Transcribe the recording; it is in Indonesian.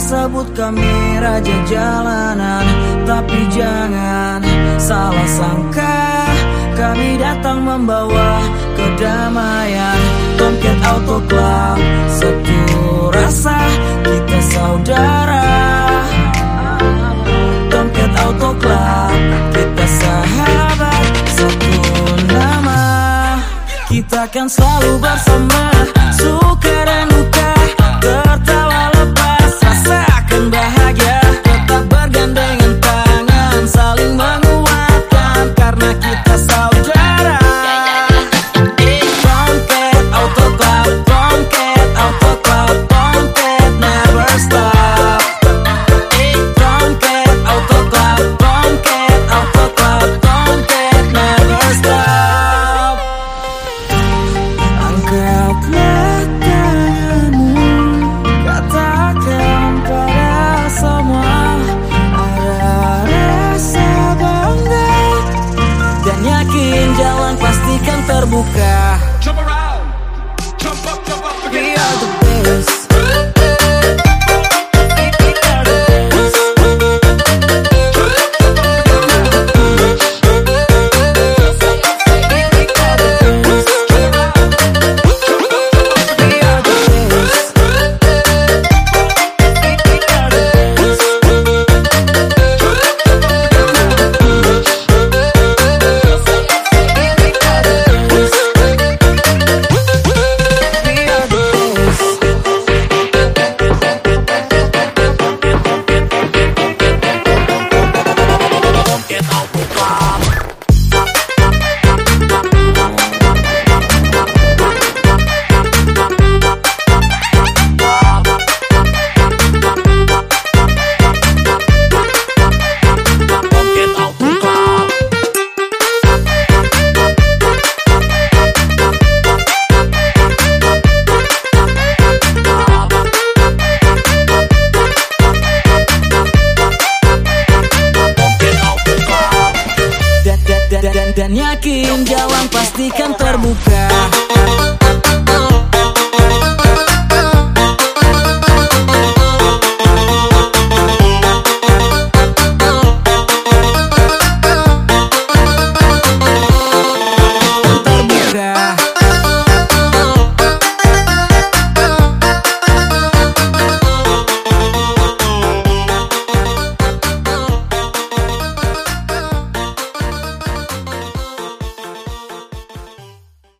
sebut kami raja jalanan Tapi jangan salah sangka Kami datang membawa kedamaian. Tomcat Auto Club Satu rasa kita saudara. Tomcat Auto Club Kita sahabat satu nama. Kita akan selalu bersama Suka dan duka terbuka Dan yakin jalan pastikan terbuka.